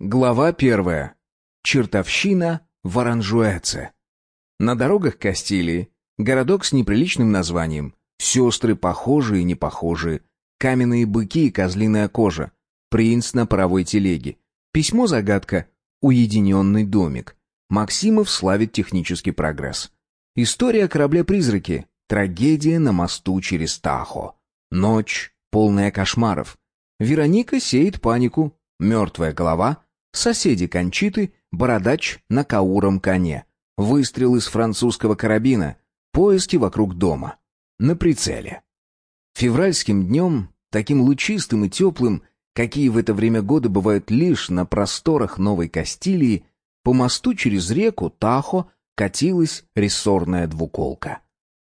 Глава первая. Чертовщина в Оранжуэце. На дорогах Кастилии городок с неприличным названием, сестры похожие и непохожие, каменные быки и козлиная кожа, принц на паровой телеге, письмо-загадка, уединенный домик. Максимов славит технический прогресс. История корабля-призраки, трагедия на мосту через Тахо. Ночь, полная кошмаров. Вероника сеет панику, мертвая голова — Соседи Кончиты, бородач на кауром коне. Выстрел из французского карабина. Поиски вокруг дома. На прицеле. Февральским днем, таким лучистым и теплым, какие в это время года бывают лишь на просторах Новой Кастилии, по мосту через реку Тахо катилась рессорная двуколка.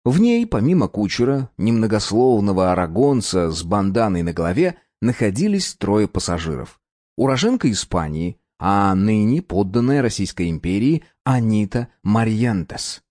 В ней, помимо кучера, немногословного арагонца с банданой на голове, находились трое пассажиров уроженка Испании, а ныне подданная Российской империи Анита Марьентес.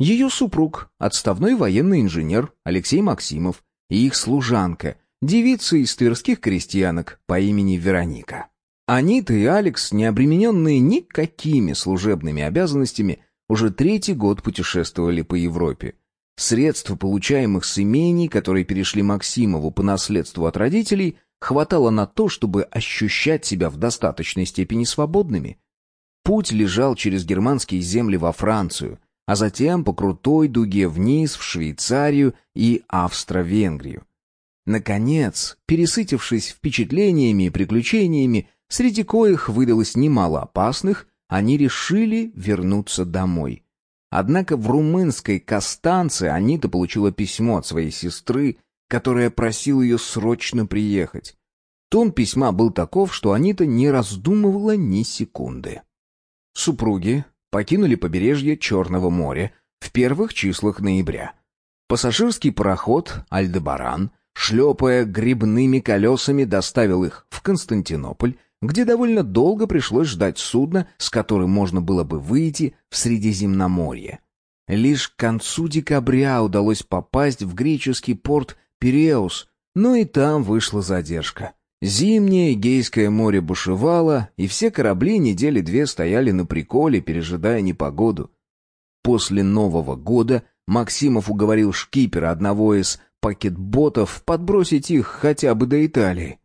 Ее супруг, отставной военный инженер Алексей Максимов, и их служанка, девица из тверских крестьянок по имени Вероника. Анита и Алекс, не обремененные никакими служебными обязанностями, уже третий год путешествовали по Европе. Средства, получаемых с имений, которые перешли Максимову по наследству от родителей, хватало на то, чтобы ощущать себя в достаточной степени свободными. Путь лежал через германские земли во Францию, а затем по крутой дуге вниз в Швейцарию и Австро-Венгрию. Наконец, пересытившись впечатлениями и приключениями, среди коих выдалось немало опасных, они решили вернуться домой. Однако в румынской Костанце Анита получила письмо от своей сестры, которая просила ее срочно приехать. Тон письма был таков, что Анита не раздумывала ни секунды. Супруги покинули побережье Черного моря в первых числах ноября. Пассажирский пароход «Альдебаран», шлепая грибными колесами, доставил их в Константинополь, где довольно долго пришлось ждать судна, с которым можно было бы выйти в Средиземноморье. Лишь к концу декабря удалось попасть в греческий порт Пиреус, но и там вышла задержка. Зимнее Эгейское море бушевало, и все корабли недели две стояли на приколе, пережидая непогоду. После Нового года Максимов уговорил шкипера одного из пакетботов подбросить их хотя бы до Италии.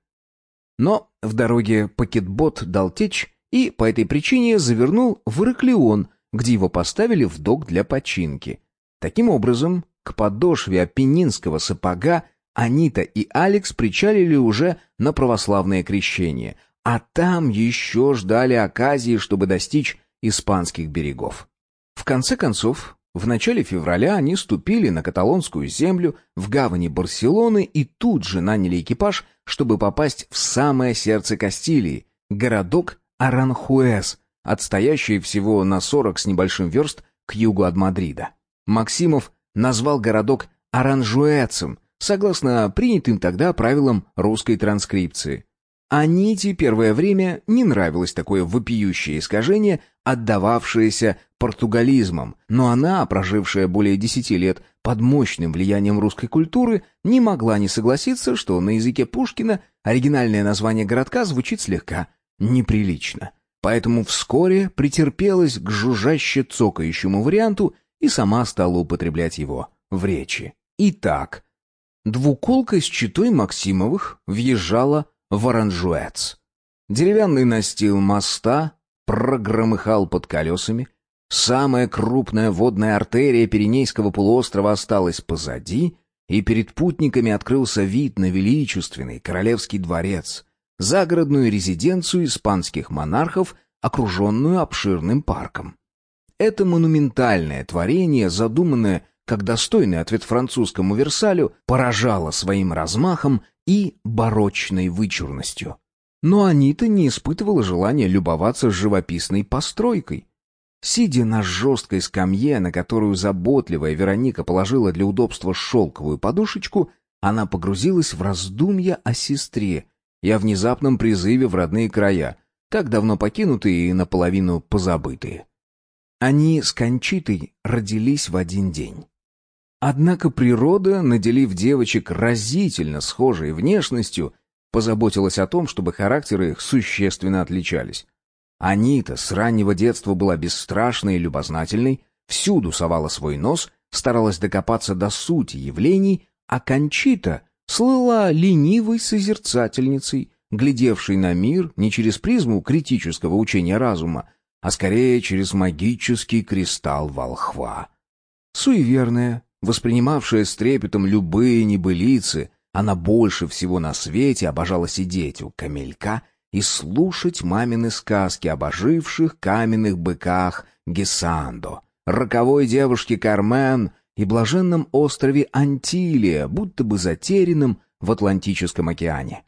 Но в дороге пакетбот дал течь и по этой причине завернул в Ираклион, где его поставили в док для починки. Таким образом, к подошве апеннинского сапога Анита и Алекс причалили уже на православное крещение, а там еще ждали оказии, чтобы достичь испанских берегов. В конце концов, в начале февраля они ступили на каталонскую землю в гавани Барселоны и тут же наняли экипаж, чтобы попасть в самое сердце Кастилии, городок Аранхуэс, отстоящий всего на 40 с небольшим верст к югу от Мадрида. Максимов назвал городок Оранжуэцем, согласно принятым тогда правилам русской транскрипции. Аните первое время не нравилось такое вопиющее искажение, отдававшееся португализмом, но она, прожившая более десяти лет под мощным влиянием русской культуры, не могла не согласиться, что на языке Пушкина оригинальное название городка звучит слегка неприлично. Поэтому вскоре претерпелась к жужжаще цокающему варианту и сама стала употреблять его в речи. Итак, двуколка с читой Максимовых въезжала в Оранжуэц. Деревянный настил моста прогромыхал под колесами, самая крупная водная артерия Пиренейского полуострова осталась позади, и перед путниками открылся вид на величественный королевский дворец, загородную резиденцию испанских монархов, окруженную обширным парком. Это монументальное творение, задуманное как достойный ответ французскому Версалю, поражало своим размахом и барочной вычурностью. Но Анита не испытывала желания любоваться живописной постройкой. Сидя на жесткой скамье, на которую заботливая Вероника положила для удобства шелковую подушечку, она погрузилась в раздумья о сестре и о внезапном призыве в родные края, так давно покинутые и наполовину позабытые. Они с Кончитой родились в один день. Однако природа, наделив девочек разительно схожей внешностью, позаботилась о том, чтобы характеры их существенно отличались. Анита с раннего детства была бесстрашной и любознательной, всюду совала свой нос, старалась докопаться до сути явлений, а Кончита слыла ленивой созерцательницей, глядевшей на мир не через призму критического учения разума, а скорее через магический кристалл волхва. Суеверная, воспринимавшая с трепетом любые небылицы, она больше всего на свете обожала сидеть у камелька и слушать мамины сказки об оживших каменных быках Гесандо, роковой девушке Кармен и блаженном острове Антилия, будто бы затерянном в Атлантическом океане.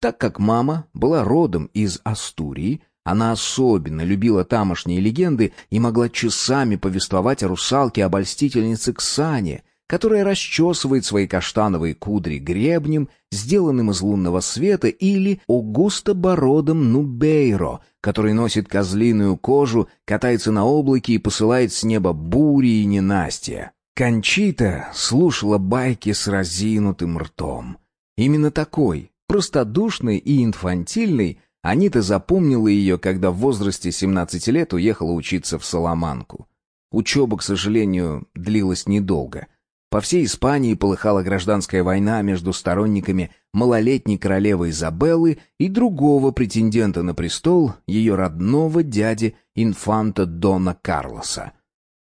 Так как мама была родом из Астурии, она особенно любила тамошние легенды и могла часами повествовать о русалке-обольстительнице Ксане, которая расчесывает свои каштановые кудри гребнем, сделанным из лунного света, или о густобородом Нубейро, который носит козлиную кожу, катается на облаке и посылает с неба бури и ненастья. Кончита слушала байки с разинутым ртом. Именно такой, простодушный и инфантильный, Анита запомнила ее, когда в возрасте 17 лет уехала учиться в Саламанку. Учеба, к сожалению, длилась недолго. По всей Испании полыхала гражданская война между сторонниками малолетней королевы Изабеллы и другого претендента на престол, ее родного дяди инфанта Дона Карлоса.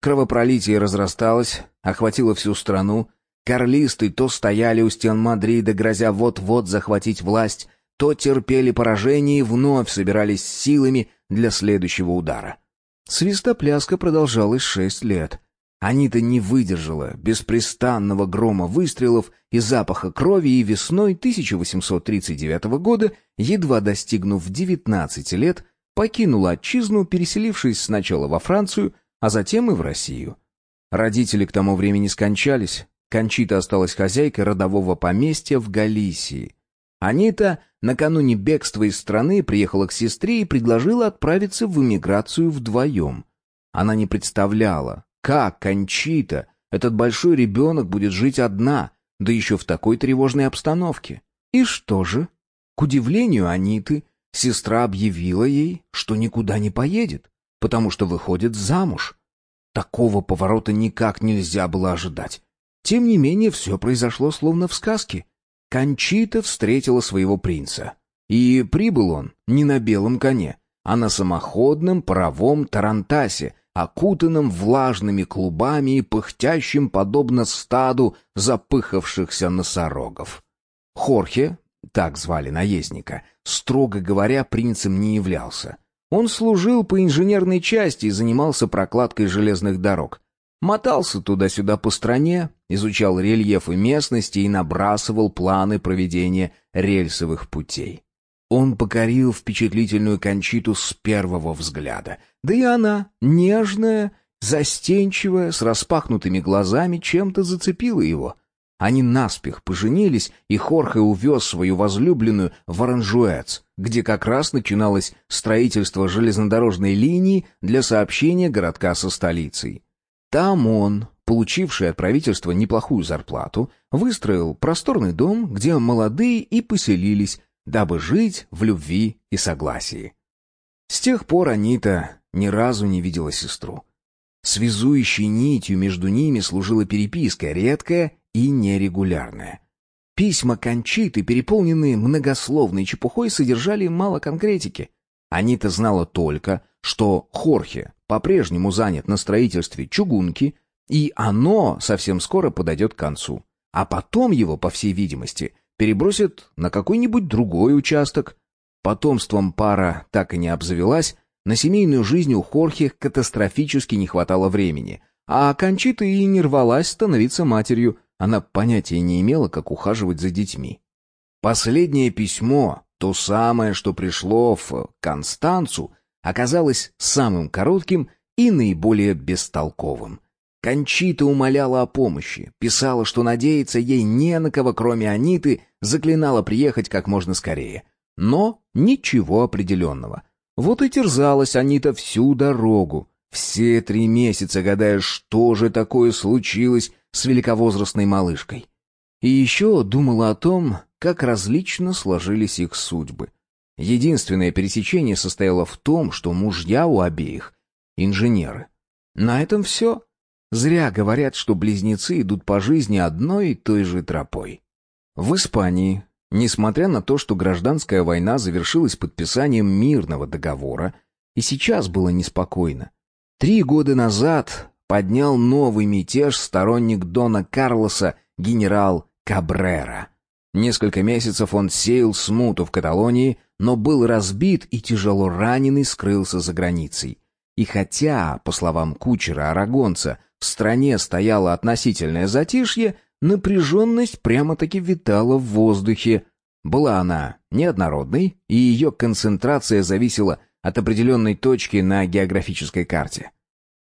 Кровопролитие разрасталось, охватило всю страну. Карлисты то стояли у стен Мадрида, грозя вот-вот захватить власть, то терпели поражение и вновь собирались силами для следующего удара. Свистопляска продолжалась шесть лет — Анита не выдержала беспрестанного грома выстрелов и запаха крови и весной 1839 года, едва достигнув 19 лет, покинула отчизну, переселившись сначала во Францию, а затем и в Россию. Родители к тому времени скончались. Кончита осталась хозяйкой родового поместья в Галисии. Анита накануне бегства из страны приехала к сестре и предложила отправиться в эмиграцию вдвоем. Она не представляла, как Кончита, этот большой ребенок, будет жить одна, да еще в такой тревожной обстановке? И что же? К удивлению Аниты, сестра объявила ей, что никуда не поедет, потому что выходит замуж. Такого поворота никак нельзя было ожидать. Тем не менее, все произошло словно в сказке. Кончита встретила своего принца. И прибыл он не на белом коне, а на самоходном паровом тарантасе, окутанном влажными клубами и пыхтящим подобно стаду запыхавшихся носорогов. Хорхе, так звали наездника, строго говоря, принцем не являлся. Он служил по инженерной части и занимался прокладкой железных дорог. Мотался туда-сюда по стране, изучал рельефы местности и набрасывал планы проведения рельсовых путей. Он покорил впечатлительную Кончиту с первого взгляда. Да и она, нежная, застенчивая, с распахнутыми глазами, чем-то зацепила его. Они наспех поженились, и Хорхе увез свою возлюбленную в Оранжуэц, где как раз начиналось строительство железнодорожной линии для сообщения городка со столицей. Там он, получивший от правительства неплохую зарплату, выстроил просторный дом, где молодые и поселились, дабы жить в любви и согласии. С тех пор Анита ни разу не видела сестру. Связующей нитью между ними служила переписка, редкая и нерегулярная. Письма Кончиты, переполненные многословной чепухой, содержали мало конкретики. Анита знала только, что Хорхе по-прежнему занят на строительстве чугунки, и оно совсем скоро подойдет к концу. А потом его, по всей видимости, перебросит на какой-нибудь другой участок. Потомством пара так и не обзавелась, на семейную жизнь у Хорхе катастрофически не хватало времени, а Кончита и не рвалась становиться матерью, она понятия не имела, как ухаживать за детьми. Последнее письмо, то самое, что пришло в Констанцу, оказалось самым коротким и наиболее бестолковым. Кончита умоляла о помощи, писала, что надеется ей не на кого, кроме Аниты, заклинала приехать как можно скорее. Но ничего определенного. Вот и терзалась Анита всю дорогу, все три месяца гадая, что же такое случилось с великовозрастной малышкой. И еще думала о том, как различно сложились их судьбы. Единственное пересечение состояло в том, что мужья у обеих — инженеры. На этом все. Зря говорят, что близнецы идут по жизни одной и той же тропой. В Испании, несмотря на то, что гражданская война завершилась подписанием мирного договора, и сейчас было неспокойно. Три года назад поднял новый мятеж сторонник Дона Карлоса генерал Кабрера. Несколько месяцев он сеял смуту в Каталонии, но был разбит и тяжело раненый скрылся за границей. И хотя, по словам кучера Арагонца, в стране стояло относительное затишье, напряженность прямо-таки витала в воздухе. Была она неоднородной, и ее концентрация зависела от определенной точки на географической карте.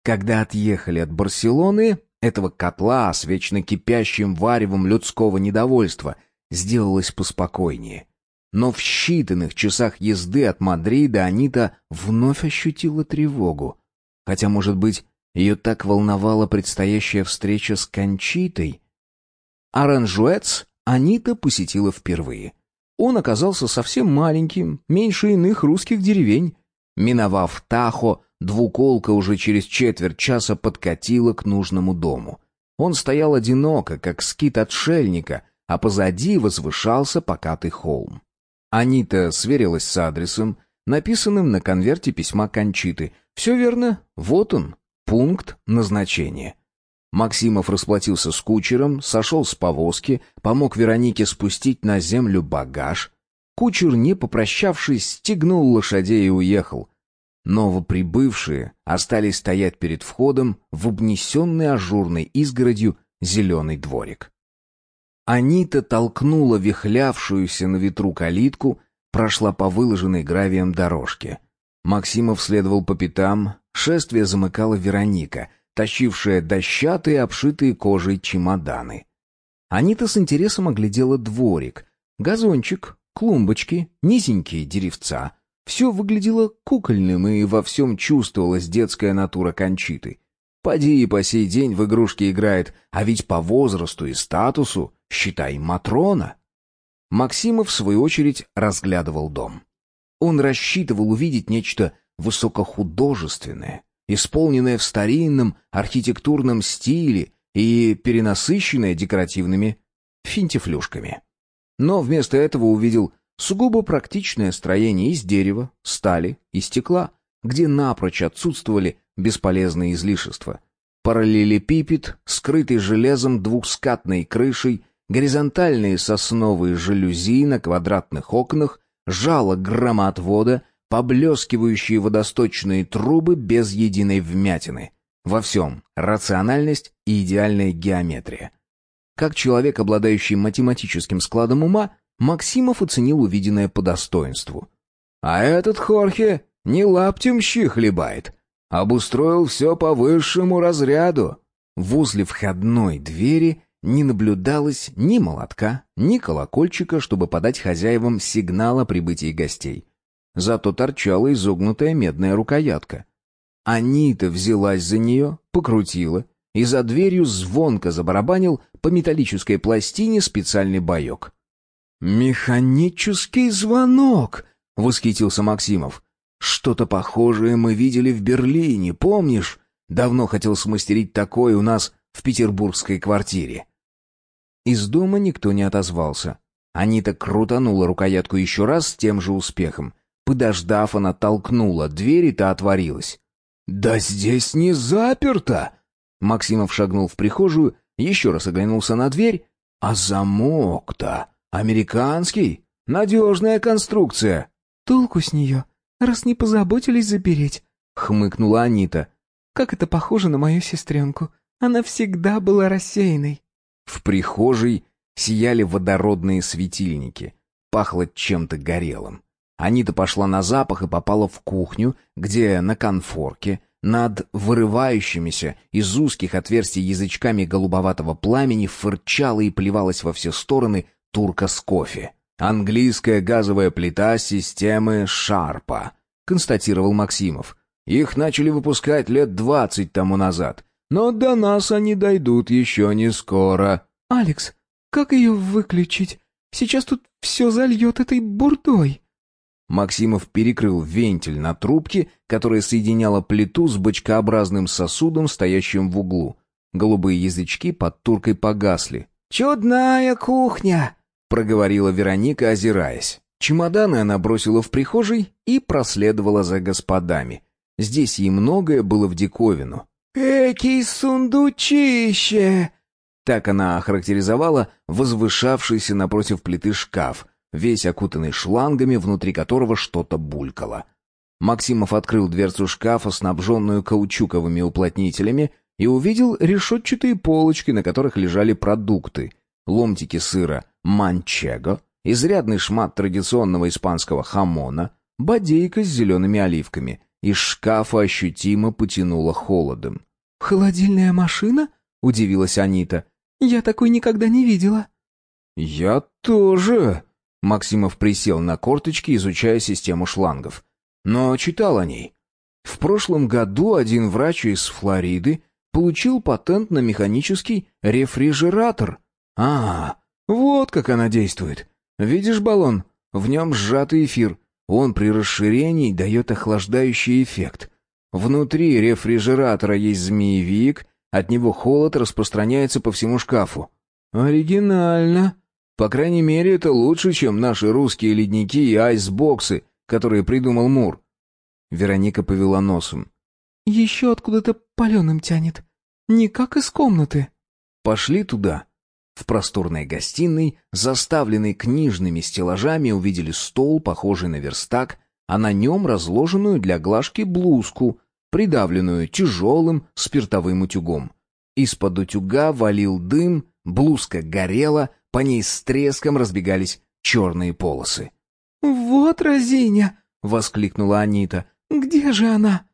Когда отъехали от Барселоны, этого котла с вечно кипящим варевом людского недовольства, сделалось поспокойнее. Но в считанных часах езды от Мадрида Анита вновь ощутила тревогу. Хотя, может быть, ее так волновала предстоящая встреча с Кончитой. Аранжуэц Анита посетила впервые. Он оказался совсем маленьким, меньше иных русских деревень. Миновав Тахо, двуколка уже через четверть часа подкатила к нужному дому. Он стоял одиноко, как скит отшельника, а позади возвышался покатый холм. Анита сверилась с адресом, написанным на конверте письма Кончиты. «Все верно, вот он, пункт назначения». Максимов расплатился с кучером, сошел с повозки, помог Веронике спустить на землю багаж. Кучер, не попрощавшись, стегнул лошадей и уехал. Новоприбывшие остались стоять перед входом в обнесенный ажурной изгородью зеленый дворик. Анита толкнула вихлявшуюся на ветру калитку, прошла по выложенной гравием дорожке. Максимов следовал по пятам, шествие замыкала Вероника — тащившая дощатые, обшитые кожей чемоданы. Анита с интересом оглядела дворик. Газончик, клумбочки, низенькие деревца. Все выглядело кукольным, и во всем чувствовалась детская натура Кончиты. Поди и по сей день в игрушки играет, а ведь по возрасту и статусу, считай, Матрона. Максимов, в свою очередь, разглядывал дом. Он рассчитывал увидеть нечто высокохудожественное, исполненная в старинном архитектурном стиле и перенасыщенная декоративными финтифлюшками. Но вместо этого увидел сугубо практичное строение из дерева, стали и стекла, где напрочь отсутствовали бесполезные излишества. Параллелепипед, скрытый железом двухскатной крышей, горизонтальные сосновые жалюзи на квадратных окнах, жало громоотвода — поблескивающие водосточные трубы без единой вмятины. Во всем рациональность и идеальная геометрия. Как человек, обладающий математическим складом ума, Максимов оценил увиденное по достоинству. А этот Хорхе не лаптем щи хлебает. Обустроил все по высшему разряду. Возле входной двери не наблюдалось ни молотка, ни колокольчика, чтобы подать хозяевам сигнал о прибытии гостей зато торчала изогнутая медная рукоятка. Анита взялась за нее, покрутила, и за дверью звонко забарабанил по металлической пластине специальный боек. «Механический звонок!» — восхитился Максимов. «Что-то похожее мы видели в Берлине, помнишь? Давно хотел смастерить такое у нас в петербургской квартире». Из дома никто не отозвался. Анита крутанула рукоятку еще раз с тем же успехом — Подождав, она толкнула дверь, и та отворилась. «Да здесь не заперто!» Максимов шагнул в прихожую, еще раз оглянулся на дверь. «А замок-то американский, надежная конструкция!» «Толку с нее, раз не позаботились запереть», — хмыкнула Анита. «Как это похоже на мою сестренку. Она всегда была рассеянной». В прихожей сияли водородные светильники. Пахло чем-то горелым. Анита пошла на запах и попала в кухню, где на конфорке, над вырывающимися из узких отверстий язычками голубоватого пламени фырчала и плевалась во все стороны турка с кофе. «Английская газовая плита системы Шарпа», — констатировал Максимов. «Их начали выпускать лет двадцать тому назад, но до нас они дойдут еще не скоро». «Алекс, как ее выключить? Сейчас тут все зальет этой бурдой». Максимов перекрыл вентиль на трубке, которая соединяла плиту с бочкообразным сосудом, стоящим в углу. Голубые язычки под туркой погасли. «Чудная кухня!» — проговорила Вероника, озираясь. Чемоданы она бросила в прихожей и проследовала за господами. Здесь ей многое было в диковину. «Экий сундучище!» Так она охарактеризовала возвышавшийся напротив плиты шкаф, весь окутанный шлангами, внутри которого что-то булькало. Максимов открыл дверцу шкафа, снабженную каучуковыми уплотнителями, и увидел решетчатые полочки, на которых лежали продукты. Ломтики сыра манчего, изрядный шмат традиционного испанского хамона, бодейка с зелеными оливками. Из шкафа ощутимо потянуло холодом. «Холодильная машина?» — удивилась Анита. «Я такой никогда не видела». «Я тоже», Максимов присел на корточки, изучая систему шлангов. Но читал о ней. В прошлом году один врач из Флориды получил патент на механический рефрижератор. А, вот как она действует. Видишь баллон? В нем сжатый эфир. Он при расширении дает охлаждающий эффект. Внутри рефрижератора есть змеевик, от него холод распространяется по всему шкафу. Оригинально. По крайней мере, это лучше, чем наши русские ледники и айсбоксы, которые придумал Мур. Вероника повела носом. «Еще откуда-то паленым тянет. Не как из комнаты». Пошли туда. В просторной гостиной, заставленной книжными стеллажами, увидели стол, похожий на верстак, а на нем разложенную для глажки блузку, придавленную тяжелым спиртовым утюгом. Из-под утюга валил дым, блузка горела, по ней с треском разбегались черные полосы. «Вот разиня!» — воскликнула Анита. «Где же она?»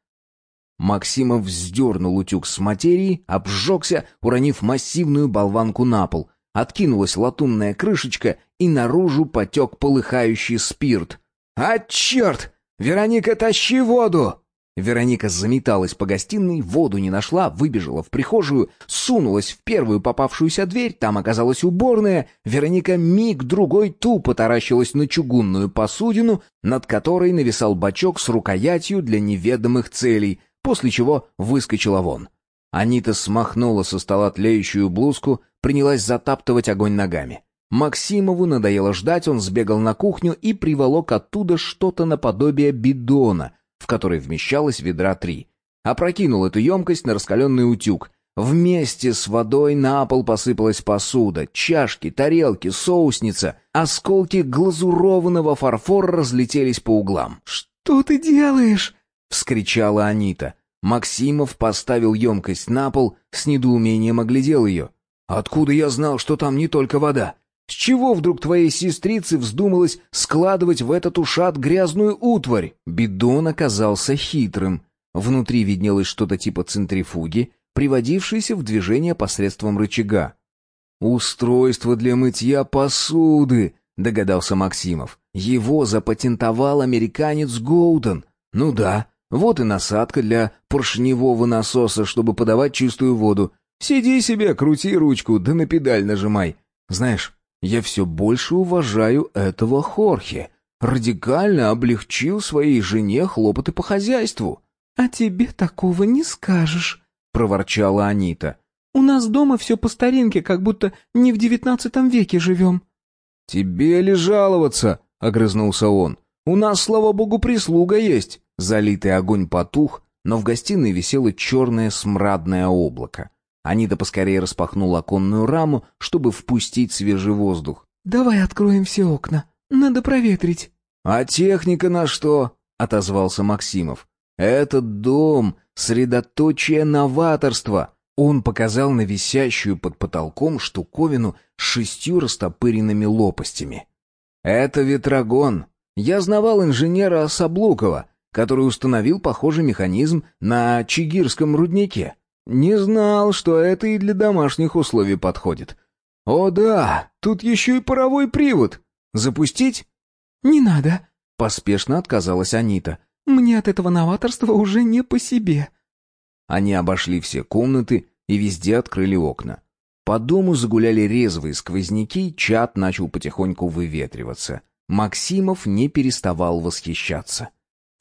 Максимов вздернул утюг с материи, обжегся, уронив массивную болванку на пол. Откинулась латунная крышечка, и наружу потек полыхающий спирт. «А, черт! Вероника, тащи воду!» Вероника заметалась по гостиной, воду не нашла, выбежала в прихожую, сунулась в первую попавшуюся дверь, там оказалась уборная. Вероника миг-другой тупо таращилась на чугунную посудину, над которой нависал бачок с рукоятью для неведомых целей, после чего выскочила вон. Анита смахнула со стола тлеющую блузку, принялась затаптывать огонь ногами. Максимову надоело ждать, он сбегал на кухню и приволок оттуда что-то наподобие бидона — в которой вмещалось ведра три. Опрокинул эту емкость на раскаленный утюг. Вместе с водой на пол посыпалась посуда, чашки, тарелки, соусница. Осколки глазурованного фарфора разлетелись по углам. «Что ты делаешь?» — вскричала Анита. Максимов поставил емкость на пол, с недоумением оглядел ее. «Откуда я знал, что там не только вода? С чего вдруг твоей сестрице вздумалось складывать в этот ушат грязную утварь? Бидон оказался хитрым. Внутри виднелось что-то типа центрифуги, приводившейся в движение посредством рычага. «Устройство для мытья посуды», — догадался Максимов. «Его запатентовал американец Гоуден. Ну да, вот и насадка для поршневого насоса, чтобы подавать чистую воду. Сиди себе, крути ручку, да на педаль нажимай. Знаешь, я все больше уважаю этого Хорхе. Радикально облегчил своей жене хлопоты по хозяйству. «А тебе такого не скажешь», — проворчала Анита. «У нас дома все по старинке, как будто не в девятнадцатом веке живем». «Тебе ли жаловаться?» — огрызнулся он. «У нас, слава богу, прислуга есть». Залитый огонь потух, но в гостиной висело черное смрадное облако. Анита поскорее распахнула оконную раму, чтобы впустить свежий воздух. «Давай откроем все окна. Надо проветрить». «А техника на что?» — отозвался Максимов. «Этот дом — средоточие новаторства». Он показал на висящую под потолком штуковину с шестью растопыренными лопастями. «Это ветрогон. Я знавал инженера Саблукова, который установил похожий механизм на Чигирском руднике. Не знал, что это и для домашних условий подходит. О да, тут еще и паровой привод. Запустить? Не надо, поспешно отказалась Анита. Мне от этого новаторства уже не по себе. Они обошли все комнаты и везде открыли окна. По дому загуляли резвые сквозняки, чат начал потихоньку выветриваться. Максимов не переставал восхищаться.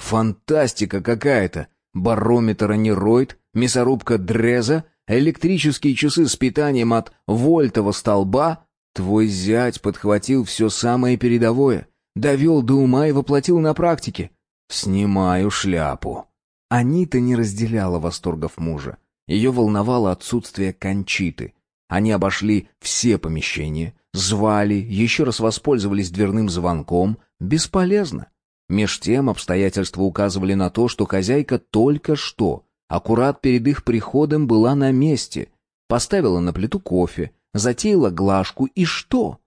«Фантастика какая-то! Барометр анероид, мясорубка Дреза, электрические часы с питанием от вольтового столба. Твой зять подхватил все самое передовое, довел до ума и воплотил на практике. Снимаю шляпу». Анита не разделяла восторгов мужа. Ее волновало отсутствие кончиты. Они обошли все помещения, звали, еще раз воспользовались дверным звонком. Бесполезно. Меж тем обстоятельства указывали на то, что хозяйка только что, аккурат перед их приходом, была на месте. Поставила на плиту кофе, затеяла глажку и что?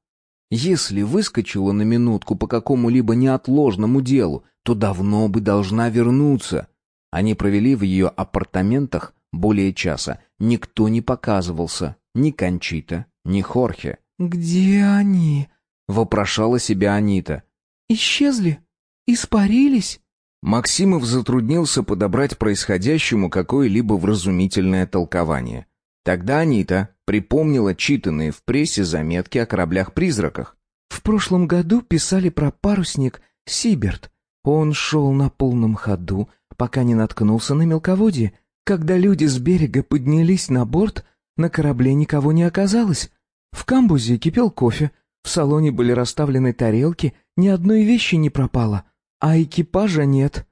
Если выскочила на минутку по какому-либо неотложному делу, то давно бы должна вернуться. Они провели в ее апартаментах более часа. Никто не показывался, ни Кончита, ни Хорхе. «Где они?» — вопрошала себя Анита. «Исчезли? Испарились?» Максимов затруднился подобрать происходящему какое-либо вразумительное толкование. Тогда Анита припомнила читанные в прессе заметки о кораблях-призраках. «В прошлом году писали про парусник «Сиберт». Он шел на полном ходу, пока не наткнулся на мелководье. Когда люди с берега поднялись на борт, на корабле никого не оказалось. В камбузе кипел кофе, в салоне были расставлены тарелки, ни одной вещи не пропало, а экипажа нет.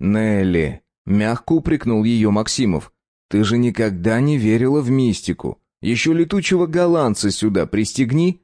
«Нелли», — мягко упрекнул ее Максимов, — «ты же никогда не верила в мистику. Еще летучего голландца сюда пристегни».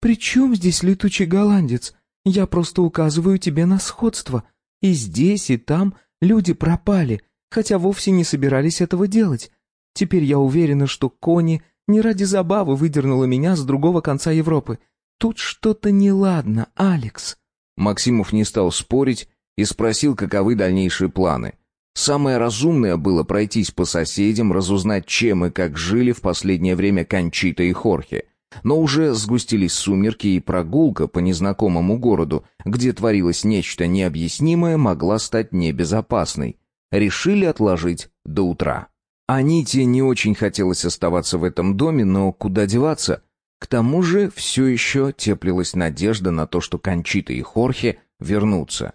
«При чем здесь летучий голландец? Я просто указываю тебе на сходство. И здесь, и там люди пропали, хотя вовсе не собирались этого делать. Теперь я уверена, что Кони не ради забавы выдернула меня с другого конца Европы. Тут что-то неладно, Алекс. Максимов не стал спорить и спросил, каковы дальнейшие планы. Самое разумное было пройтись по соседям, разузнать, чем и как жили в последнее время Кончита и Хорхе. Но уже сгустились сумерки, и прогулка по незнакомому городу, где творилось нечто необъяснимое, могла стать небезопасной. Решили отложить до утра. Аните не очень хотелось оставаться в этом доме, но куда деваться? К тому же все еще теплилась надежда на то, что Кончита и Хорхе вернутся.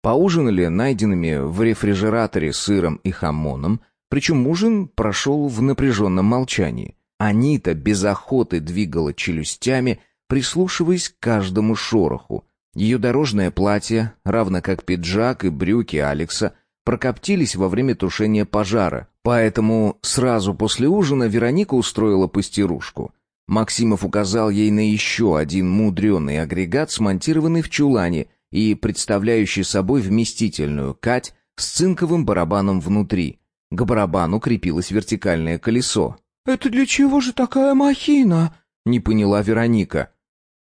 Поужинали найденными в рефрижераторе сыром и хамоном, причем ужин прошел в напряженном молчании. Анита без охоты двигала челюстями, прислушиваясь к каждому шороху. Ее дорожное платье, равно как пиджак и брюки Алекса, прокоптились во время тушения пожара, поэтому сразу после ужина Вероника устроила пастирушку. Максимов указал ей на еще один мудреный агрегат, смонтированный в чулане и представляющий собой вместительную кать с цинковым барабаном внутри. К барабану крепилось вертикальное колесо. «Это для чего же такая махина?» — не поняла Вероника.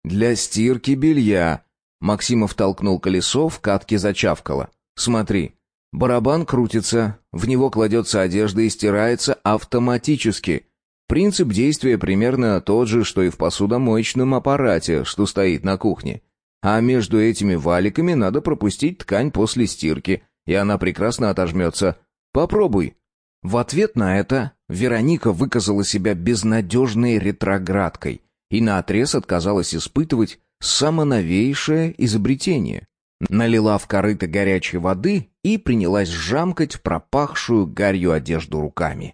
«Для стирки белья». Максимов толкнул колесо, в катке зачавкало. «Смотри, Барабан крутится, в него кладется одежда и стирается автоматически. Принцип действия примерно тот же, что и в посудомоечном аппарате, что стоит на кухне. А между этими валиками надо пропустить ткань после стирки, и она прекрасно отожмется. Попробуй. В ответ на это Вероника выказала себя безнадежной ретроградкой и наотрез отказалась испытывать самоновейшее изобретение. Налила в корыто горячей воды и принялась жамкать пропахшую гарью одежду руками.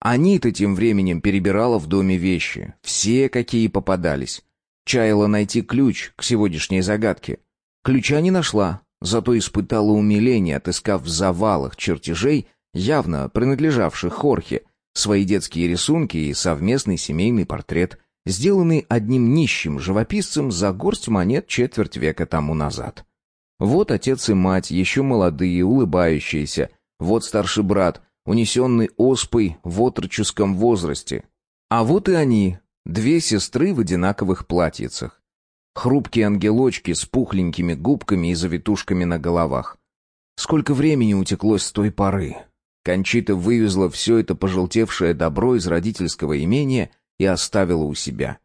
Анита тем временем перебирала в доме вещи, все, какие попадались. Чаяла найти ключ к сегодняшней загадке. Ключа не нашла, зато испытала умиление, отыскав в завалах чертежей, явно принадлежавших Хорхе, свои детские рисунки и совместный семейный портрет, сделанный одним нищим живописцем за горсть монет четверть века тому назад. Вот отец и мать, еще молодые, улыбающиеся. Вот старший брат, унесенный оспой в отроческом возрасте. А вот и они, две сестры в одинаковых платьицах. Хрупкие ангелочки с пухленькими губками и завитушками на головах. Сколько времени утекло с той поры. Кончита вывезла все это пожелтевшее добро из родительского имения и оставила у себя.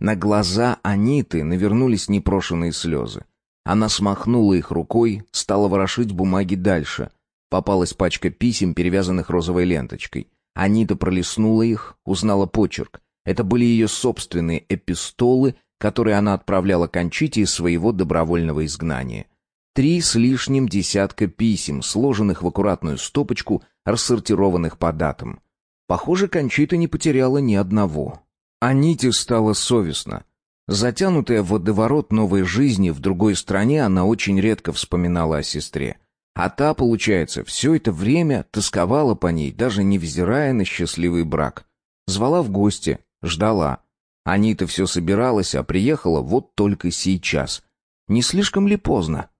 На глаза Аниты навернулись непрошенные слезы. Она смахнула их рукой, стала ворошить бумаги дальше. Попалась пачка писем, перевязанных розовой ленточкой. Анита пролистнула их, узнала почерк. Это были ее собственные эпистолы, которые она отправляла Кончите из своего добровольного изгнания. Три с лишним десятка писем, сложенных в аккуратную стопочку, рассортированных по датам. Похоже, Кончита не потеряла ни одного. Аните стало совестно. Затянутая в водоворот новой жизни в другой стране, она очень редко вспоминала о сестре. А та, получается, все это время тосковала по ней, даже невзирая на счастливый брак. Звала в гости, ждала. Анита все собиралась, а приехала вот только сейчас. Не слишком ли поздно?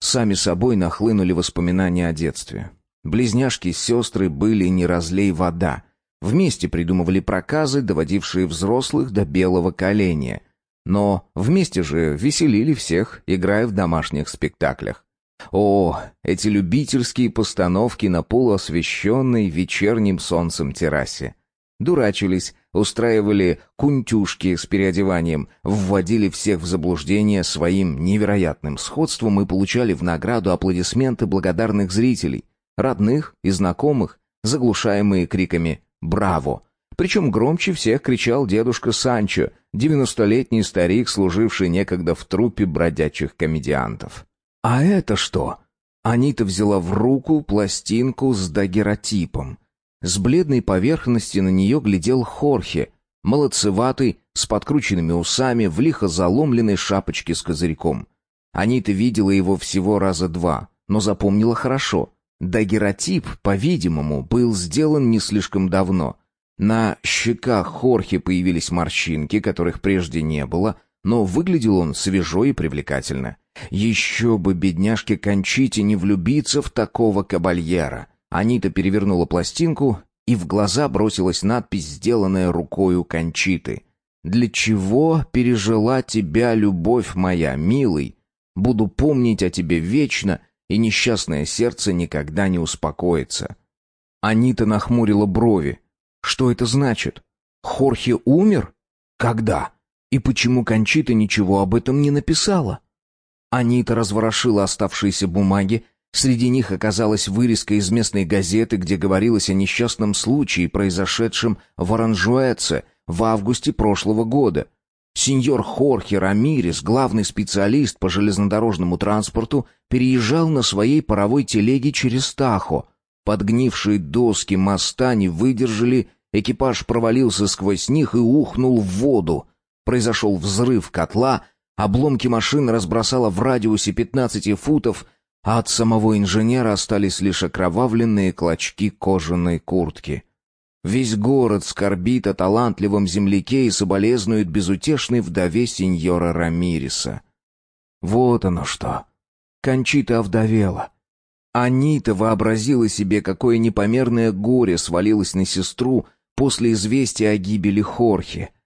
Сами собой нахлынули воспоминания о детстве. Близняшки-сестры были не разлей вода. Вместе придумывали проказы, доводившие взрослых до белого коленя. Но вместе же веселили всех, играя в домашних спектаклях. О, эти любительские постановки на полуосвещенной вечерним солнцем террасе. Дурачились, устраивали кунтюшки с переодеванием, вводили всех в заблуждение своим невероятным сходством и получали в награду аплодисменты благодарных зрителей, родных и знакомых, заглушаемые криками «Браво!». Причем громче всех кричал дедушка Санчо, девяностолетний старик, служивший некогда в труппе бродячих комедиантов. «А это что?» Анита взяла в руку пластинку с дагеротипом. С бледной поверхности на нее глядел Хорхе, молодцеватый, с подкрученными усами, в лихо заломленной шапочке с козырьком. Анита видела его всего раза два, но запомнила хорошо. Дагеротип, по-видимому, был сделан не слишком давно. На щеках Хорхе появились морщинки, которых прежде не было, но выглядел он свежо и привлекательно. Еще бы бедняжке Кончите не влюбиться в такого кабальера. Анита перевернула пластинку, и в глаза бросилась надпись, сделанная рукою Кончиты. «Для чего пережила тебя, любовь моя, милый? Буду помнить о тебе вечно, и несчастное сердце никогда не успокоится». Анита нахмурила брови. «Что это значит? Хорхе умер? Когда? И почему Кончита ничего об этом не написала?» Анита разворошила оставшиеся бумаги. Среди них оказалась вырезка из местной газеты, где говорилось о несчастном случае, произошедшем в Оранжуэце в августе прошлого года. Сеньор Хорхе Рамирес, главный специалист по железнодорожному транспорту, переезжал на своей паровой телеге через Тахо. Подгнившие доски моста не выдержали, экипаж провалился сквозь них и ухнул в воду. Произошел взрыв котла — Обломки машины разбросало в радиусе 15 футов, а от самого инженера остались лишь окровавленные клочки кожаной куртки. Весь город скорбит о талантливом земляке и соболезнует безутешной вдове сеньора Рамиреса. Вот оно что. Кончита овдовела. Анита вообразила себе, какое непомерное горе свалилось на сестру после известия о гибели Хорхе —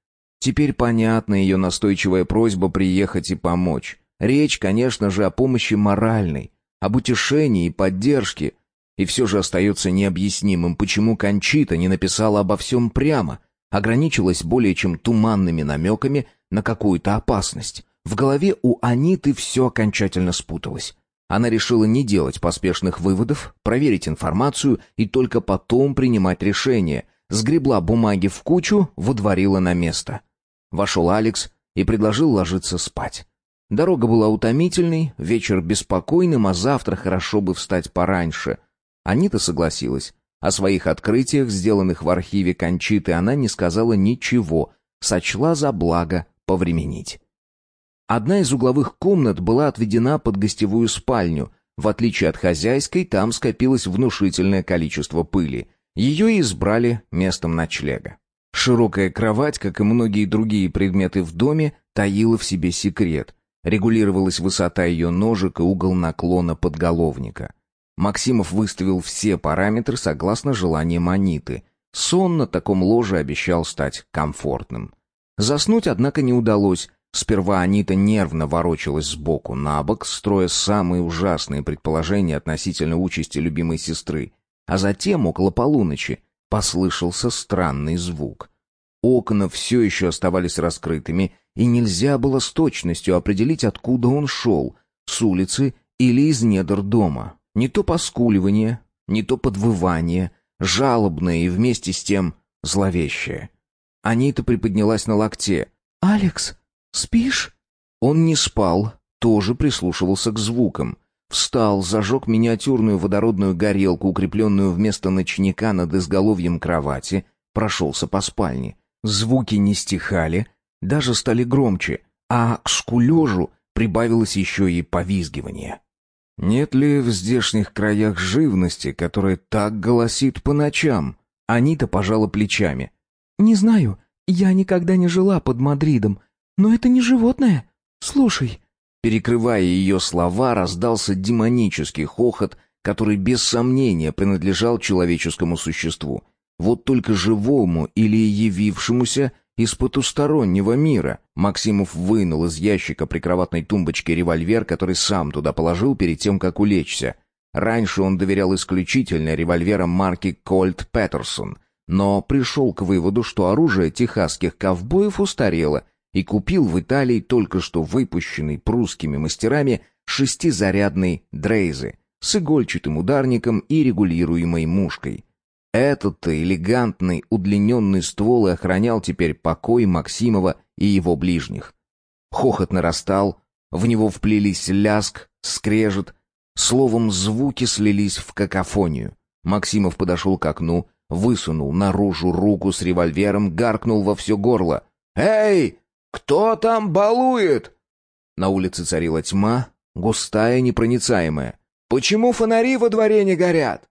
Теперь понятна ее настойчивая просьба приехать и помочь. Речь, конечно же, о помощи моральной, об утешении и поддержке. И все же остается необъяснимым, почему Кончита не написала обо всем прямо, ограничилась более чем туманными намеками на какую-то опасность. В голове у Аниты все окончательно спуталось. Она решила не делать поспешных выводов, проверить информацию и только потом принимать решение. Сгребла бумаги в кучу, водворила на место. Вошел Алекс и предложил ложиться спать. Дорога была утомительной, вечер беспокойным, а завтра хорошо бы встать пораньше. Анита согласилась. О своих открытиях, сделанных в архиве Кончиты, она не сказала ничего, сочла за благо повременить. Одна из угловых комнат была отведена под гостевую спальню. В отличие от хозяйской, там скопилось внушительное количество пыли. Ее избрали местом ночлега. Широкая кровать, как и многие другие предметы в доме, таила в себе секрет. Регулировалась высота ее ножек и угол наклона подголовника. Максимов выставил все параметры согласно желаниям Аниты. Сон на таком ложе обещал стать комфортным. Заснуть, однако, не удалось. Сперва Анита нервно ворочалась сбоку на бок, строя самые ужасные предположения относительно участи любимой сестры. А затем, около полуночи, послышался странный звук. Окна все еще оставались раскрытыми, и нельзя было с точностью определить, откуда он шел, с улицы или из недр дома. Не то поскуливание, не то подвывание, жалобное и вместе с тем зловещее. Анита приподнялась на локте. «Алекс!» спишь?» Он не спал, тоже прислушивался к звукам. Встал, зажег миниатюрную водородную горелку, укрепленную вместо ночника над изголовьем кровати, прошелся по спальне. Звуки не стихали, даже стали громче, а к скулежу прибавилось еще и повизгивание. Нет ли в здешних краях живности, которая так голосит по ночам? Анита пожала плечами. «Не знаю, я никогда не жила под Мадридом, но это не животное. Слушай». Перекрывая ее слова, раздался демонический хохот, который без сомнения принадлежал человеческому существу. Вот только живому или явившемуся из потустороннего мира. Максимов вынул из ящика прикроватной тумбочки револьвер, который сам туда положил перед тем, как улечься. Раньше он доверял исключительно револьверам марки Colt Patterson, но пришел к выводу, что оружие техасских ковбоев устарело, и купил в Италии только что выпущенный прусскими мастерами шестизарядный Дрейзы с игольчатым ударником и регулируемой мушкой. Этот-то элегантный удлиненный ствол и охранял теперь покой Максимова и его ближних. Хохот нарастал, в него вплелись ляск, скрежет, словом, звуки слились в какофонию. Максимов подошел к окну, высунул наружу руку с револьвером, гаркнул во все горло. «Эй, кто там балует?» На улице царила тьма, густая, непроницаемая. «Почему фонари во дворе не горят?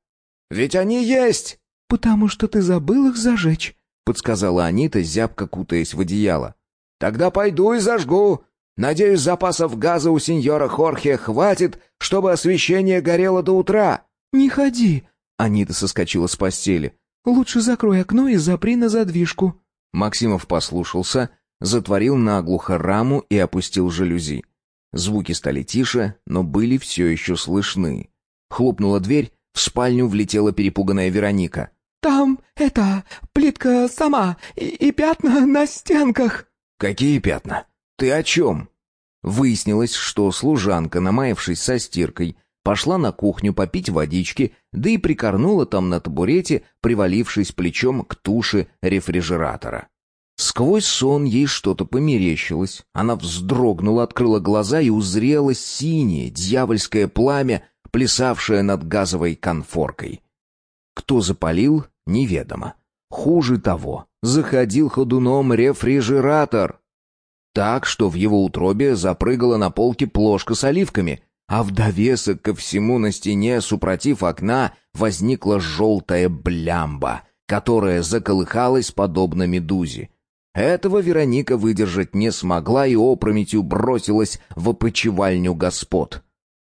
Ведь они есть!» «Потому что ты забыл их зажечь», — подсказала Анита, зябко кутаясь в одеяло. «Тогда пойду и зажгу. Надеюсь, запасов газа у сеньора Хорхе хватит, чтобы освещение горело до утра». «Не ходи», — Анита соскочила с постели. «Лучше закрой окно и запри на задвижку». Максимов послушался, затворил наглухо раму и опустил жалюзи. Звуки стали тише, но были все еще слышны. Хлопнула дверь, в спальню влетела перепуганная Вероника. Там, это, плитка сама и, и пятна на стенках». «Какие пятна? Ты о чем?» Выяснилось, что служанка, намаявшись со стиркой, пошла на кухню попить водички, да и прикорнула там на табурете, привалившись плечом к туше рефрижератора. Сквозь сон ей что-то померещилось. Она вздрогнула, открыла глаза и узрела синее дьявольское пламя, плясавшее над газовой конфоркой. Кто запалил, неведомо. Хуже того, заходил ходуном рефрижератор. Так, что в его утробе запрыгала на полке плошка с оливками, а в довесок ко всему на стене, супротив окна, возникла желтая блямба, которая заколыхалась подобно медузе. Этого Вероника выдержать не смогла и опрометью бросилась в опочивальню господ.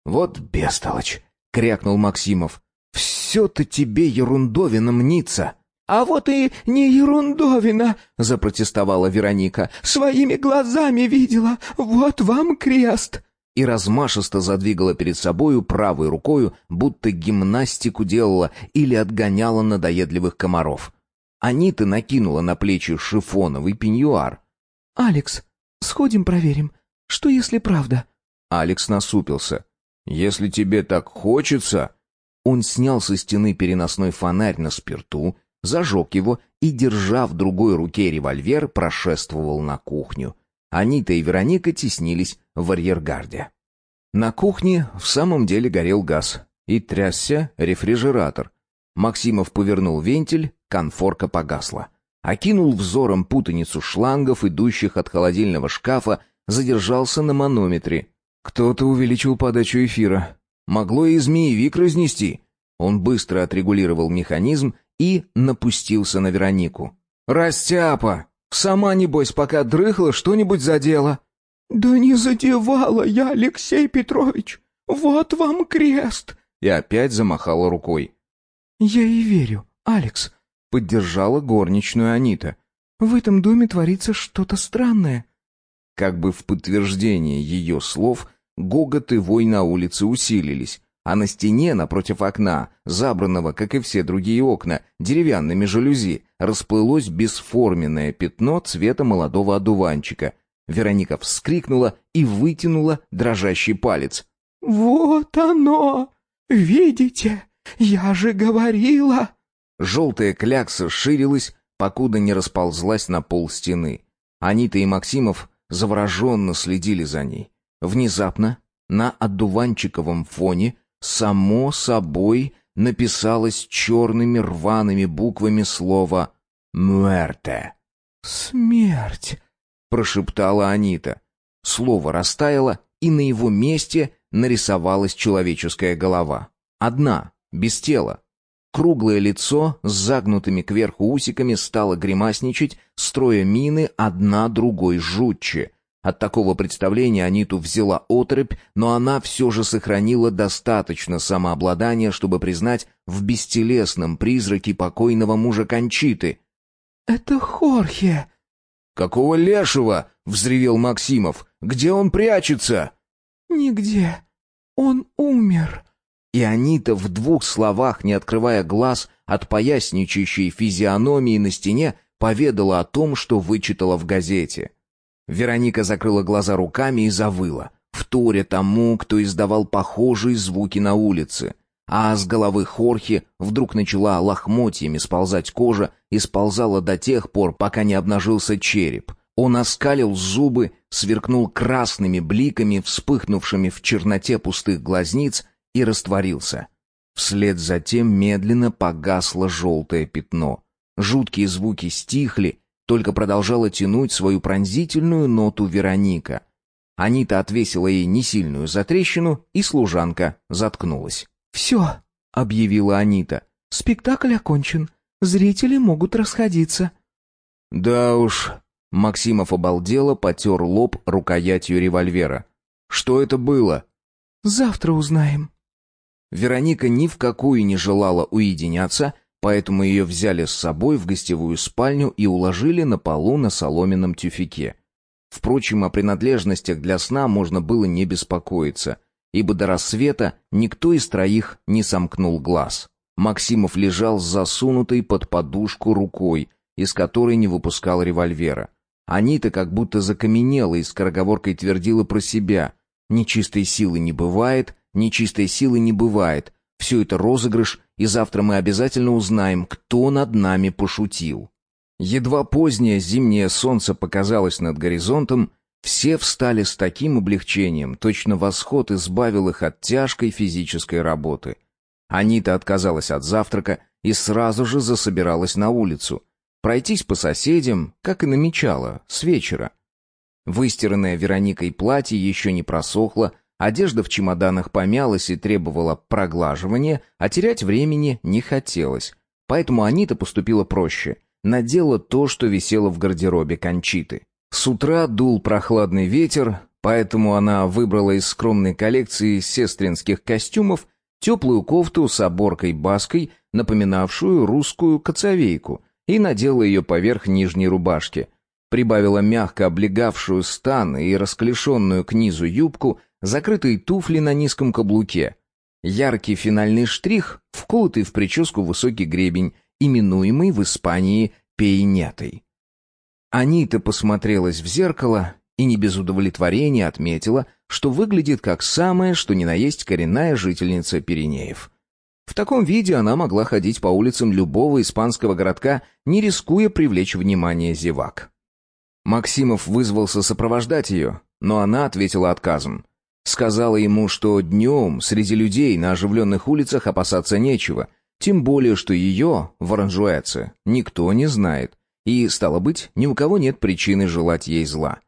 «Вот бестолочь!» — крякнул Максимов. Все-то тебе ерундовина мнится. А вот и не ерундовина, запротестовала Вероника. Своими глазами видела. Вот вам крест. И размашисто задвигала перед собою правой рукою, будто гимнастику делала или отгоняла надоедливых комаров. Анита накинула на плечи шифоновый пеньюар. «Алекс, сходим проверим. Что если правда?» Алекс насупился. «Если тебе так хочется...» Он снял со стены переносной фонарь на спирту, зажег его и, держа в другой руке револьвер, прошествовал на кухню. Анита и Вероника теснились в арьергарде. На кухне в самом деле горел газ, и трясся рефрижератор. Максимов повернул вентиль, конфорка погасла. Окинул взором путаницу шлангов, идущих от холодильного шкафа, задержался на манометре. Кто-то увеличил подачу эфира. Могло и змеевик разнести. Он быстро отрегулировал механизм и напустился на Веронику. «Растяпа! Сама, небось, пока дрыхла, что-нибудь задела?» «Да не задевала я, Алексей Петрович! Вот вам крест!» И опять замахала рукой. «Я и верю, Алекс», — поддержала горничную Анита. «В этом доме творится что-то странное». Как бы в подтверждение ее слов, Гогот и вой на улице усилились, а на стене напротив окна, забранного, как и все другие окна, деревянными жалюзи, расплылось бесформенное пятно цвета молодого одуванчика. Вероника вскрикнула и вытянула дрожащий палец. «Вот оно! Видите? Я же говорила!» Желтая клякса ширилась, покуда не расползлась на пол стены. Анита и Максимов завороженно следили за ней. Внезапно на одуванчиковом фоне само собой написалось черными рваными буквами слово «Муэрте». «Смерть!» — прошептала Анита. Слово растаяло, и на его месте нарисовалась человеческая голова. Одна, без тела. Круглое лицо с загнутыми кверху усиками стало гримасничать, строя мины одна другой жутче. От такого представления Аниту взяла отрыбь, но она все же сохранила достаточно самообладания, чтобы признать в бестелесном призраке покойного мужа Кончиты. «Это Хорхе!» «Какого лешего?» — взревел Максимов. «Где он прячется?» «Нигде. Он умер». И Анита в двух словах, не открывая глаз от поясничающей физиономии на стене, поведала о том, что вычитала в газете. Вероника закрыла глаза руками и завыла, вторя тому, кто издавал похожие звуки на улице. А с головы Хорхи вдруг начала лохмотьями сползать кожа и сползала до тех пор, пока не обнажился череп. Он оскалил зубы, сверкнул красными бликами, вспыхнувшими в черноте пустых глазниц, и растворился. Вслед за тем медленно погасло желтое пятно. Жуткие звуки стихли, только продолжала тянуть свою пронзительную ноту Вероника. Анита отвесила ей несильную затрещину, и служанка заткнулась. «Все», — объявила Анита, — «спектакль окончен. Зрители могут расходиться». «Да уж», — Максимов обалдело потер лоб рукоятью револьвера. «Что это было?» «Завтра узнаем». Вероника ни в какую не желала уединяться, поэтому ее взяли с собой в гостевую спальню и уложили на полу на соломенном тюфяке. Впрочем, о принадлежностях для сна можно было не беспокоиться, ибо до рассвета никто из троих не сомкнул глаз. Максимов лежал с засунутой под подушку рукой, из которой не выпускал револьвера. Анита как будто закаменела и скороговоркой твердила про себя. «Нечистой силы не бывает, Нечистой силы не бывает. Все это розыгрыш, и завтра мы обязательно узнаем, кто над нами пошутил. Едва позднее зимнее солнце показалось над горизонтом, все встали с таким облегчением, точно восход избавил их от тяжкой физической работы. Анита отказалась от завтрака и сразу же засобиралась на улицу. Пройтись по соседям, как и намечала, с вечера. Выстиранное Вероникой платье еще не просохло, Одежда в чемоданах помялась и требовала проглаживания, а терять времени не хотелось. Поэтому Анита поступила проще. Надела то, что висело в гардеробе Кончиты. С утра дул прохладный ветер, поэтому она выбрала из скромной коллекции сестринских костюмов теплую кофту с оборкой-баской, напоминавшую русскую коцовейку, и надела ее поверх нижней рубашки. Прибавила мягко облегавшую стан и расклешенную к низу юбку, закрытые туфли на низком каблуке. Яркий финальный штрих, вколотый в прическу высокий гребень, именуемый в Испании пейнетой. Анита посмотрелась в зеркало и не без удовлетворения отметила, что выглядит как самая, что ни на есть коренная жительница Пиренеев. В таком виде она могла ходить по улицам любого испанского городка, не рискуя привлечь внимание зевак. Максимов вызвался сопровождать ее, но она ответила отказом. Сказала ему, что днем среди людей на оживленных улицах опасаться нечего, тем более, что ее, в никто не знает, и, стало быть, ни у кого нет причины желать ей зла.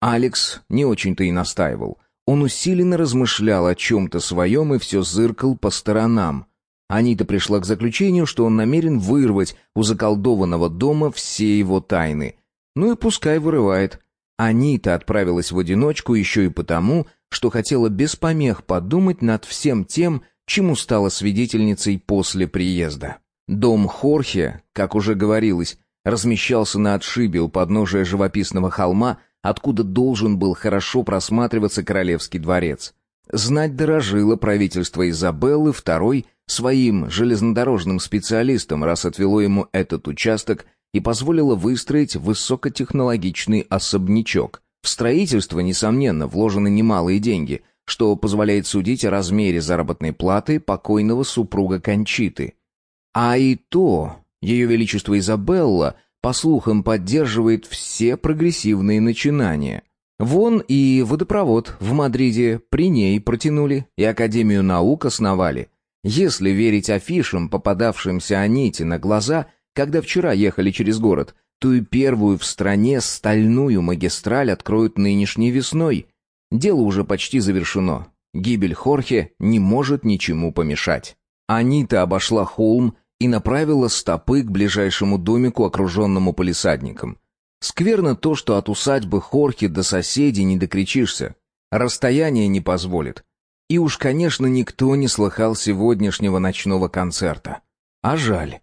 Алекс не очень-то и настаивал. Он усиленно размышлял о чем-то своем и все зыркал по сторонам. Анита пришла к заключению, что он намерен вырвать у заколдованного дома все его тайны. Ну и пускай вырывает. Анита отправилась в одиночку еще и потому, что хотела без помех подумать над всем тем, чему стала свидетельницей после приезда. Дом Хорхе, как уже говорилось, размещался на отшибе у подножия живописного холма, откуда должен был хорошо просматриваться королевский дворец. Знать дорожило правительство Изабеллы II своим железнодорожным специалистам, раз отвело ему этот участок и позволило выстроить высокотехнологичный особнячок, в строительство, несомненно, вложены немалые деньги, что позволяет судить о размере заработной платы покойного супруга Кончиты. А и то, ее величество Изабелла, по слухам, поддерживает все прогрессивные начинания. Вон и водопровод в Мадриде при ней протянули, и Академию наук основали. Если верить афишам, попадавшимся Аните на глаза, когда вчера ехали через город, то и первую в стране стальную магистраль откроют нынешней весной. Дело уже почти завершено. Гибель Хорхе не может ничему помешать. Анита обошла холм и направила стопы к ближайшему домику, окруженному полисадником. Скверно то, что от усадьбы Хорхе до соседей не докричишься. Расстояние не позволит. И уж, конечно, никто не слыхал сегодняшнего ночного концерта. А жаль.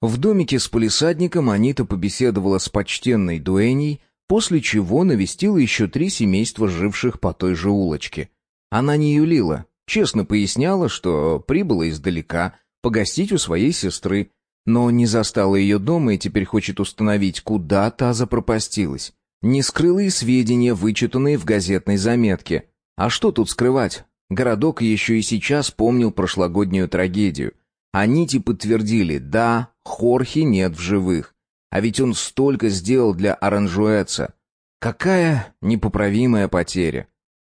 В домике с полисадником Анита побеседовала с почтенной дуэней, после чего навестила еще три семейства, живших по той же улочке. Она не юлила, честно поясняла, что прибыла издалека, погостить у своей сестры, но не застала ее дома и теперь хочет установить, куда та запропастилась. Не скрыла и сведения, вычитанные в газетной заметке. А что тут скрывать? Городок еще и сейчас помнил прошлогоднюю трагедию. Анити подтвердили, да, Хорхи нет в живых. А ведь он столько сделал для Аранжуэца. Какая непоправимая потеря.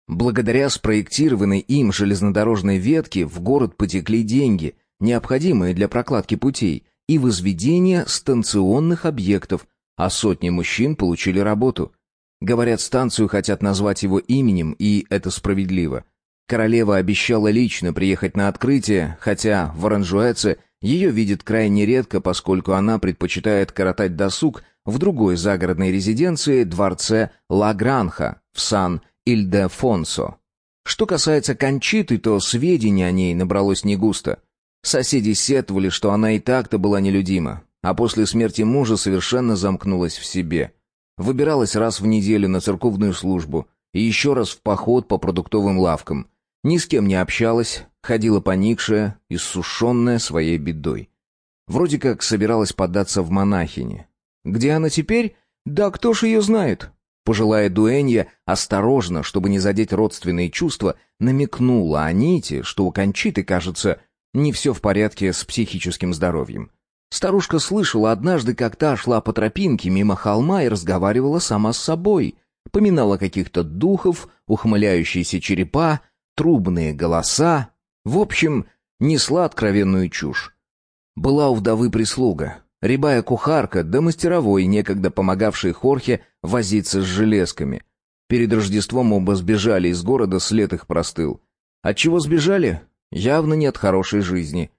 Благодаря спроектированной им железнодорожной ветке в город потекли деньги, необходимые для прокладки путей, и возведения станционных объектов, а сотни мужчин получили работу. Говорят, станцию хотят назвать его именем, и это справедливо. Королева обещала лично приехать на открытие, хотя в Оранжуэце ее видят крайне редко, поскольку она предпочитает коротать досуг в другой загородной резиденции, дворце Ла Гранха в Сан-Ильдефонсо. Что касается Кончиты, то сведений о ней набралось не густо. Соседи сетовали, что она и так-то была нелюдима, а после смерти мужа совершенно замкнулась в себе. Выбиралась раз в неделю на церковную службу и еще раз в поход по продуктовым лавкам. Ни с кем не общалась, ходила поникшая, иссушенная своей бедой. Вроде как собиралась податься в монахини. Где она теперь? Да кто ж ее знает? Пожилая дуэнья осторожно, чтобы не задеть родственные чувства, намекнула Аните, что у Кончиты, кажется, не все в порядке с психическим здоровьем. Старушка слышала однажды, как та шла по тропинке мимо холма и разговаривала сама с собой, поминала каких-то духов, ухмыляющиеся черепа, трубные голоса. В общем, несла откровенную чушь. Была у вдовы прислуга, рябая кухарка да мастеровой, некогда помогавший Хорхе возиться с железками. Перед Рождеством оба сбежали из города, след их простыл. Отчего сбежали? Явно не от хорошей жизни.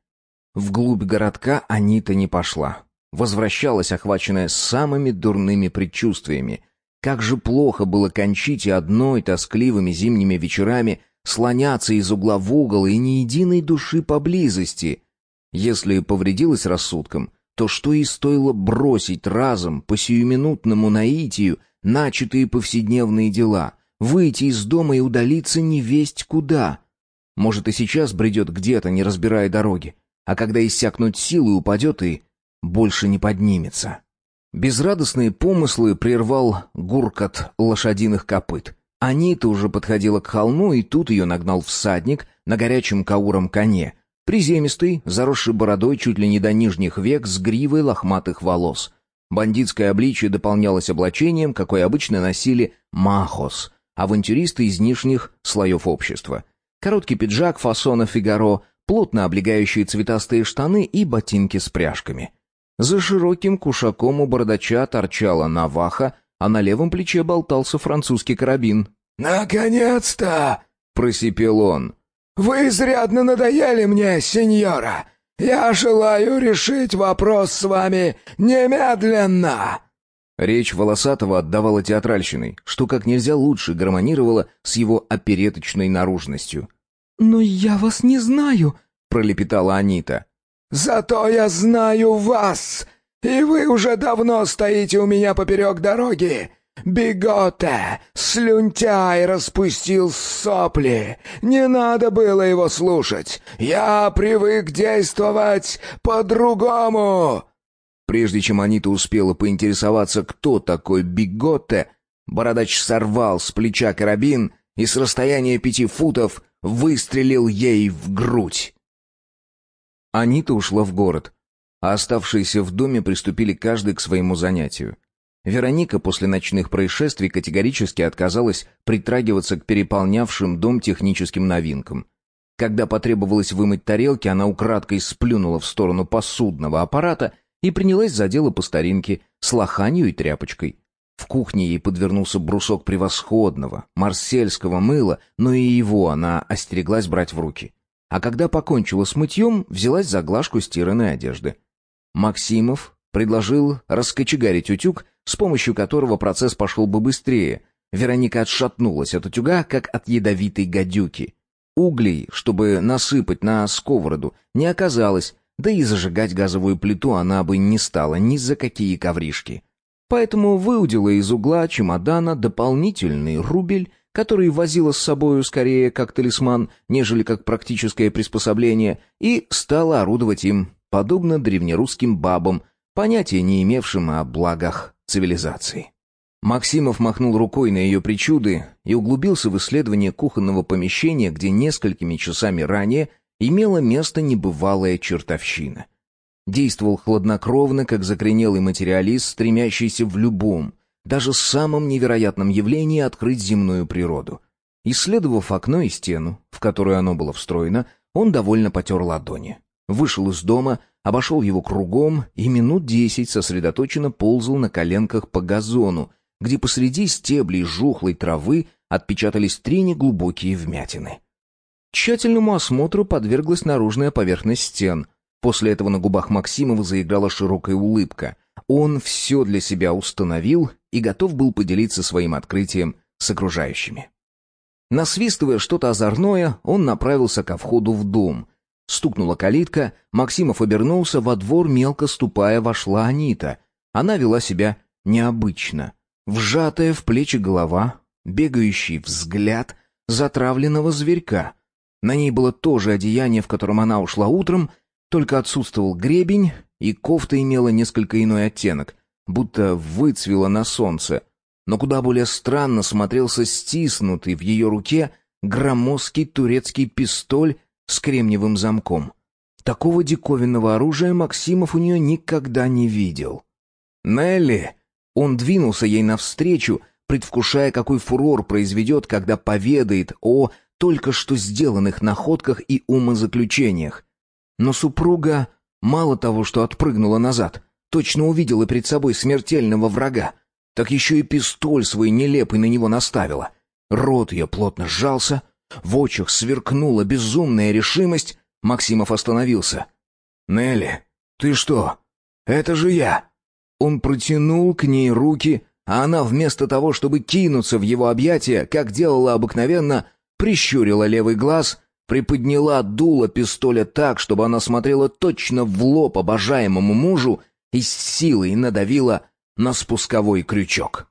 Вглубь городка Анита не пошла. Возвращалась, охваченная самыми дурными предчувствиями. Как же плохо было кончить и одной тоскливыми зимними вечерами слоняться из угла в угол и ни единой души поблизости. Если повредилась рассудком, то что и стоило бросить разом по сиюминутному наитию начатые повседневные дела, выйти из дома и удалиться невесть куда — может, и сейчас бредет где-то, не разбирая дороги, а когда иссякнут силы, упадет и больше не поднимется. Безрадостные помыслы прервал гуркот лошадиных копыт. Анита уже подходила к холму, и тут ее нагнал всадник на горячем кауром коне, приземистый, заросший бородой чуть ли не до нижних век, с гривой лохматых волос. Бандитское обличие дополнялось облачением, какое обычно носили махос, авантюристы из нижних слоев общества — Короткий пиджак фасона «Фигаро», плотно облегающие цветастые штаны и ботинки с пряжками. За широким кушаком у бородача торчала наваха, а на левом плече болтался французский карабин. «Наконец-то!» — просипел он. «Вы изрядно надоели мне, сеньора! Я желаю решить вопрос с вами немедленно!» Речь Волосатого отдавала театральщиной, что как нельзя лучше гармонировало с его опереточной наружностью. «Но я вас не знаю», — пролепетала Анита. «Зато я знаю вас, и вы уже давно стоите у меня поперек дороги. Беготе, слюнтяй распустил сопли. Не надо было его слушать. Я привык действовать по-другому». Прежде чем Анита успела поинтересоваться, кто такой Биготте, бородач сорвал с плеча карабин и с расстояния пяти футов выстрелил ей в грудь. Анита ушла в город, а оставшиеся в доме приступили каждый к своему занятию. Вероника после ночных происшествий категорически отказалась притрагиваться к переполнявшим дом техническим новинкам. Когда потребовалось вымыть тарелки, она украдкой сплюнула в сторону посудного аппарата и принялась за дело по старинке с лоханью и тряпочкой. В кухне ей подвернулся брусок превосходного, марсельского мыла, но и его она остереглась брать в руки. А когда покончила с мытьем, взялась за глажку стиранной одежды. Максимов предложил раскочегарить утюг, с помощью которого процесс пошел бы быстрее. Вероника отшатнулась от утюга, как от ядовитой гадюки. Углей, чтобы насыпать на сковороду, не оказалось, да и зажигать газовую плиту она бы не стала ни за какие ковришки. Поэтому выудила из угла чемодана дополнительный рубель, который возила с собою скорее как талисман, нежели как практическое приспособление, и стала орудовать им, подобно древнерусским бабам, понятия не имевшим о благах цивилизации. Максимов махнул рукой на ее причуды и углубился в исследование кухонного помещения, где несколькими часами ранее имела место небывалая чертовщина. Действовал хладнокровно, как закоренелый материалист, стремящийся в любом, даже самом невероятном явлении открыть земную природу. Исследовав окно и стену, в которую оно было встроено, он довольно потер ладони. Вышел из дома, обошел его кругом и минут десять сосредоточенно ползал на коленках по газону, где посреди стеблей жухлой травы отпечатались три неглубокие вмятины. Тщательному осмотру подверглась наружная поверхность стен. После этого на губах Максимова заиграла широкая улыбка. Он все для себя установил и готов был поделиться своим открытием с окружающими. Насвистывая что-то озорное, он направился ко входу в дом. Стукнула калитка, Максимов обернулся, во двор мелко ступая вошла Анита. Она вела себя необычно. Вжатая в плечи голова, бегающий взгляд затравленного зверька. На ней было то же одеяние, в котором она ушла утром, только отсутствовал гребень, и кофта имела несколько иной оттенок, будто выцвела на солнце. Но куда более странно смотрелся стиснутый в ее руке громоздкий турецкий пистоль с кремниевым замком. Такого диковинного оружия Максимов у нее никогда не видел. «Нелли!» Он двинулся ей навстречу, предвкушая, какой фурор произведет, когда поведает о только что сделанных находках и умозаключениях. Но супруга мало того, что отпрыгнула назад, точно увидела перед собой смертельного врага, так еще и пистоль свой нелепый на него наставила. Рот ее плотно сжался, в очах сверкнула безумная решимость. Максимов остановился. «Нелли, ты что? Это же я!» Он протянул к ней руки, а она вместо того, чтобы кинуться в его объятия, как делала обыкновенно, прищурила левый глаз, приподняла дуло пистоля так, чтобы она смотрела точно в лоб обожаемому мужу и с силой надавила на спусковой крючок.